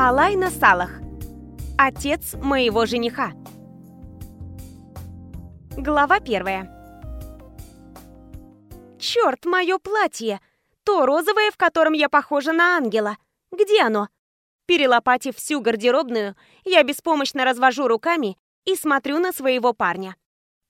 Алайна Салах. Отец моего жениха. Глава первая. Черт, мое платье! То розовое, в котором я похожа на ангела. Где оно? Перелопатив всю гардеробную, я беспомощно развожу руками и смотрю на своего парня.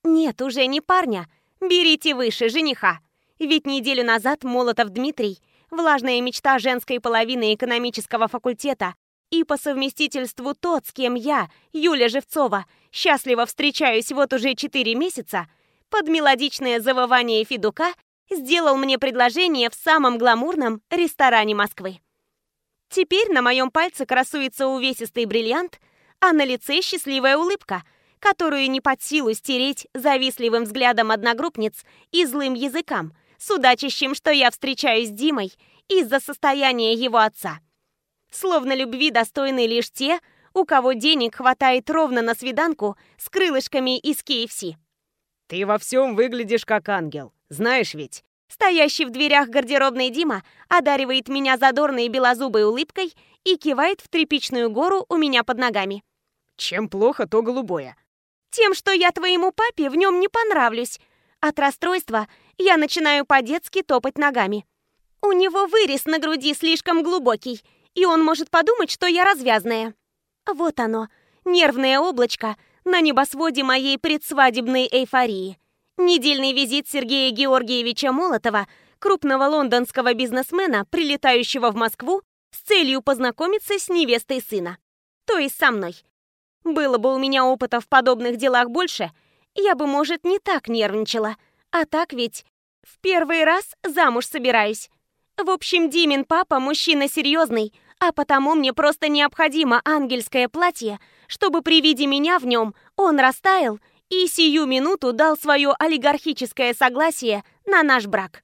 Нет, уже не парня. Берите выше жениха. Ведь неделю назад Молотов Дмитрий, влажная мечта женской половины экономического факультета, и по совместительству тот, с кем я, Юля Живцова, счастливо встречаюсь вот уже четыре месяца, под мелодичное завывание Федука сделал мне предложение в самом гламурном ресторане Москвы. Теперь на моем пальце красуется увесистый бриллиант, а на лице счастливая улыбка, которую не под силу стереть завистливым взглядом одногруппниц и злым языкам, судачащим, что я встречаюсь с Димой из-за состояния его отца. Словно любви достойны лишь те, у кого денег хватает ровно на свиданку с крылышками из KFC. «Ты во всем выглядишь как ангел, знаешь ведь?» Стоящий в дверях гардеробной Дима одаривает меня задорной белозубой улыбкой и кивает в тряпичную гору у меня под ногами. «Чем плохо, то голубое». «Тем, что я твоему папе в нем не понравлюсь. От расстройства я начинаю по-детски топать ногами. У него вырез на груди слишком глубокий, и он может подумать, что я развязная. Вот оно, нервное облачко на небосводе моей предсвадебной эйфории. Недельный визит Сергея Георгиевича Молотова, крупного лондонского бизнесмена, прилетающего в Москву с целью познакомиться с невестой сына. То есть со мной. Было бы у меня опыта в подобных делах больше, я бы, может, не так нервничала. А так ведь в первый раз замуж собираюсь. В общем, Димин папа мужчина серьезный, а потому мне просто необходимо ангельское платье, чтобы при виде меня в нем он растаял и сию минуту дал свое олигархическое согласие на наш брак.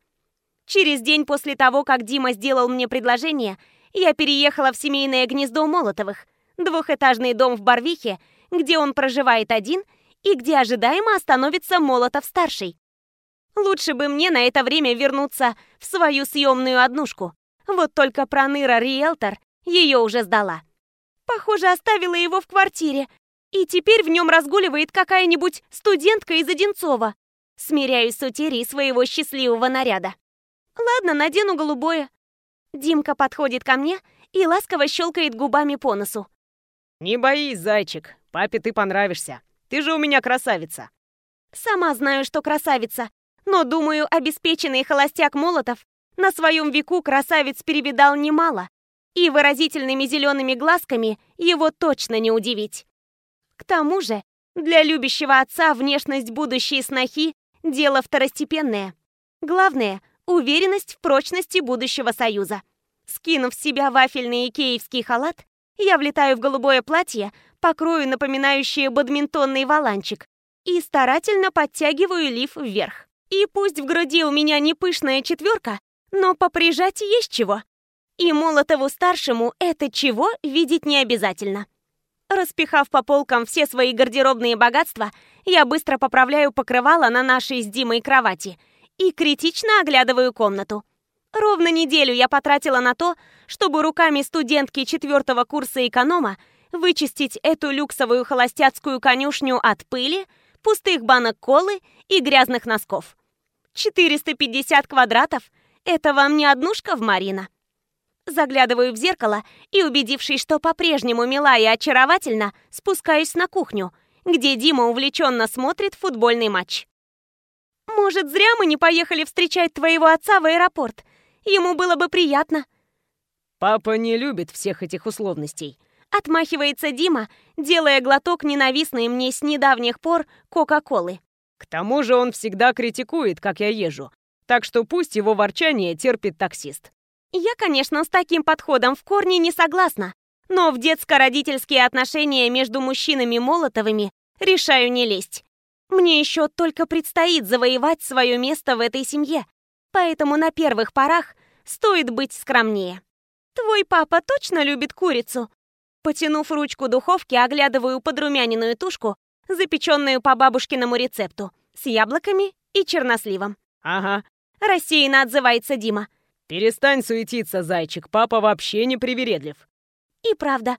Через день после того, как Дима сделал мне предложение, я переехала в семейное гнездо Молотовых, двухэтажный дом в Барвихе, где он проживает один и где ожидаемо остановится Молотов-старший. Лучше бы мне на это время вернуться в свою съемную однушку. Вот только проныра риэлтор ее уже сдала. Похоже, оставила его в квартире, и теперь в нем разгуливает какая-нибудь студентка из Одинцова. Смиряюсь с утерей своего счастливого наряда. Ладно, надену голубое. Димка подходит ко мне и ласково щелкает губами по носу. «Не боись, зайчик, папе ты понравишься. Ты же у меня красавица». Сама знаю, что красавица, но, думаю, обеспеченный холостяк Молотов на своем веку красавиц перевидал немало, и выразительными зелеными глазками его точно не удивить. К тому же, для любящего отца внешность будущей снохи – дело второстепенное. Главное – уверенность в прочности будущего союза. Скинув с себя вафельный икеевский халат, я влетаю в голубое платье, покрою напоминающее бадминтонный валанчик, и старательно подтягиваю лиф вверх. И пусть в груди у меня не пышная четверка, но поприжать есть чего. И Молотову-старшему это чего видеть не обязательно. Распихав по полкам все свои гардеробные богатства, я быстро поправляю покрывало на нашей с Димой кровати и критично оглядываю комнату. Ровно неделю я потратила на то, чтобы руками студентки четвертого курса эконома вычистить эту люксовую холостяцкую конюшню от пыли, пустых банок колы и грязных носков. 450 квадратов – это вам не однушка в Марина. Заглядываю в зеркало и, убедившись, что по-прежнему мила и очаровательна, спускаюсь на кухню, где Дима увлеченно смотрит футбольный матч. «Может, зря мы не поехали встречать твоего отца в аэропорт? Ему было бы приятно». «Папа не любит всех этих условностей», — отмахивается Дима, делая глоток ненавистной мне с недавних пор Кока-Колы. «К тому же он всегда критикует, как я езжу, так что пусть его ворчание терпит таксист». Я, конечно, с таким подходом в корне не согласна, но в детско-родительские отношения между мужчинами Молотовыми решаю не лезть. Мне еще только предстоит завоевать свое место в этой семье, поэтому на первых порах стоит быть скромнее. Твой папа точно любит курицу? Потянув ручку духовки, оглядываю подрумяненную тушку, запеченную по бабушкиному рецепту, с яблоками и черносливом. «Ага», — рассеянно отзывается Дима. «Перестань суетиться, зайчик, папа вообще не привередлив». И правда,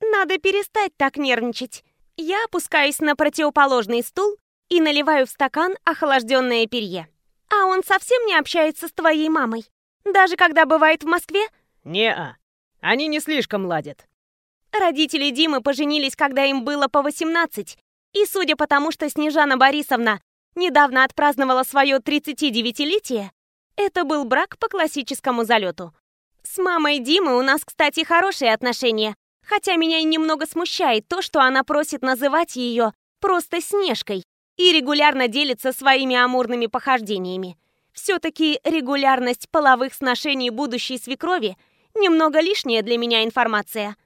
надо перестать так нервничать. Я опускаюсь на противоположный стул и наливаю в стакан охлажденное перье. А он совсем не общается с твоей мамой? Даже когда бывает в Москве? Не-а. Они не слишком ладят. Родители Димы поженились, когда им было по 18. И судя по тому, что Снежана Борисовна недавно отпраздновала свое 39-летие, это был брак по классическому залету. С мамой Димы у нас, кстати, хорошие отношения, хотя меня немного смущает то, что она просит называть ее просто Снежкой и регулярно делится своими амурными похождениями. Все-таки регулярность половых сношений будущей свекрови немного лишняя для меня информация.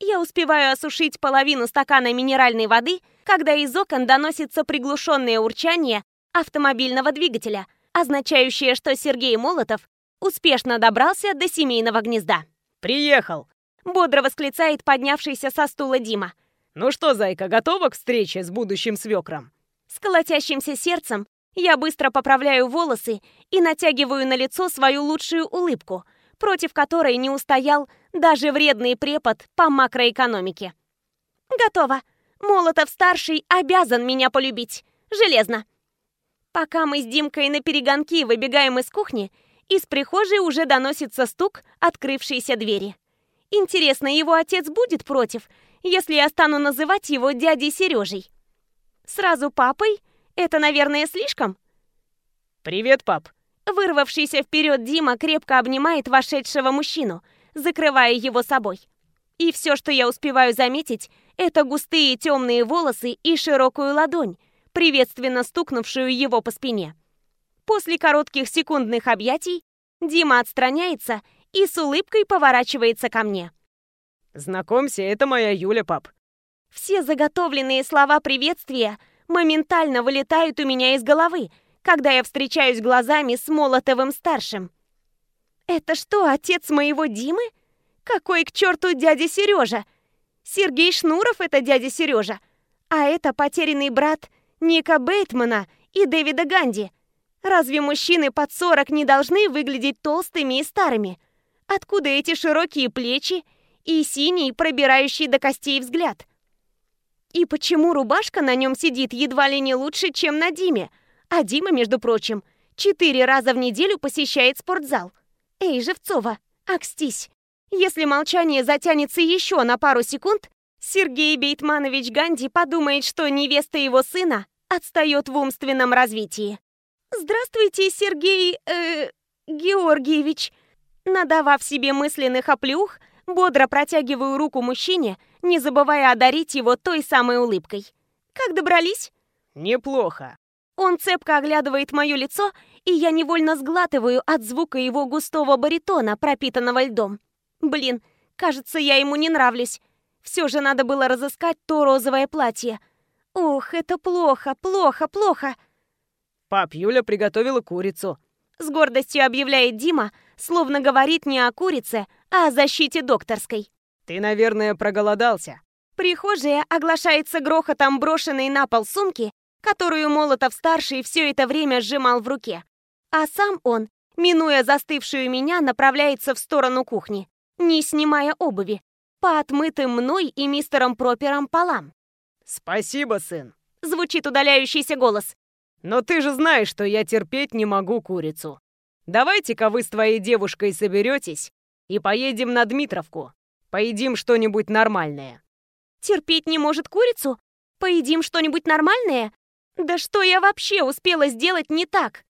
Я успеваю осушить половину стакана минеральной воды, когда из окон доносится приглушенное урчание автомобильного двигателя, означающее, что Сергей Молотов успешно добрался до семейного гнезда. «Приехал!» — бодро восклицает поднявшийся со стула Дима. «Ну что, зайка, готова к встрече с будущим свекром?» С колотящимся сердцем я быстро поправляю волосы и натягиваю на лицо свою лучшую улыбку, против которой не устоял даже вредный препод по макроэкономике. Готово. Молотов-старший обязан меня полюбить. Железно. Пока мы с Димкой на перегонки выбегаем из кухни, из прихожей уже доносится стук открывшейся двери. Интересно, его отец будет против, если я стану называть его дядей Сережей? Сразу папой? Это, наверное, слишком? «Привет, пап!» Вырвавшийся вперед Дима крепко обнимает вошедшего мужчину, закрывая его собой. И все, что я успеваю заметить, это густые темные волосы и широкую ладонь, приветственно стукнувшую его по спине. После коротких секундных объятий Дима отстраняется и с улыбкой поворачивается ко мне. «Знакомься, это моя Юля, пап». Все заготовленные слова приветствия моментально вылетают у меня из головы, когда я встречаюсь глазами с Молотовым-старшим. «Это что, отец моего Димы? Какой к черту дядя Сережа? Сергей Шнуров — это дядя Сережа, а это потерянный брат Ника Бейтмана и Дэвида Ганди. Разве мужчины под 40 не должны выглядеть толстыми и старыми? Откуда эти широкие плечи и синий, пробирающий до костей взгляд? И почему рубашка на нем сидит едва ли не лучше, чем на Диме? А Дима, между прочим, четыре раза в неделю посещает спортзал. Эй, Живцова, акстись. Если молчание затянется еще на пару секунд, Сергей Бейтманович Ганди подумает, что невеста его сына отстает в умственном развитии. «Здравствуйте, Сергей... Э, Георгиевич!» Надавав себе мысленных оплюх, бодро протягиваю руку мужчине, не забывая одарить его той самой улыбкой. «Как добрались?» «Неплохо». Он цепко оглядывает мое лицо, и я невольно сглатываю от звука его густого баритона, пропитанного льдом. Блин, кажется, я ему не нравлюсь. Все же надо было разыскать то розовое платье. Ох, это плохо, плохо, плохо. Пап, Юля приготовила курицу. С гордостью объявляет Дима, словно говорит не о курице, а о защите докторской. Ты, наверное, проголодался. Прихожая оглашается грохотом брошенной на пол сумки, которую Молотов-старший все это время сжимал в руке. А сам он, минуя застывшую меня, направляется в сторону кухни, не снимая обуви, по отмытым мной и мистером Пропером полам. «Спасибо, сын», — звучит удаляющийся голос. Но ты же знаешь, что я терпеть не могу курицу. Давайте-ка вы с твоей девушкой соберетесь и поедем на Дмитровку. Поедим что-нибудь нормальное. Терпеть не может курицу? Поедим что-нибудь нормальное? Да что я вообще успела сделать не так?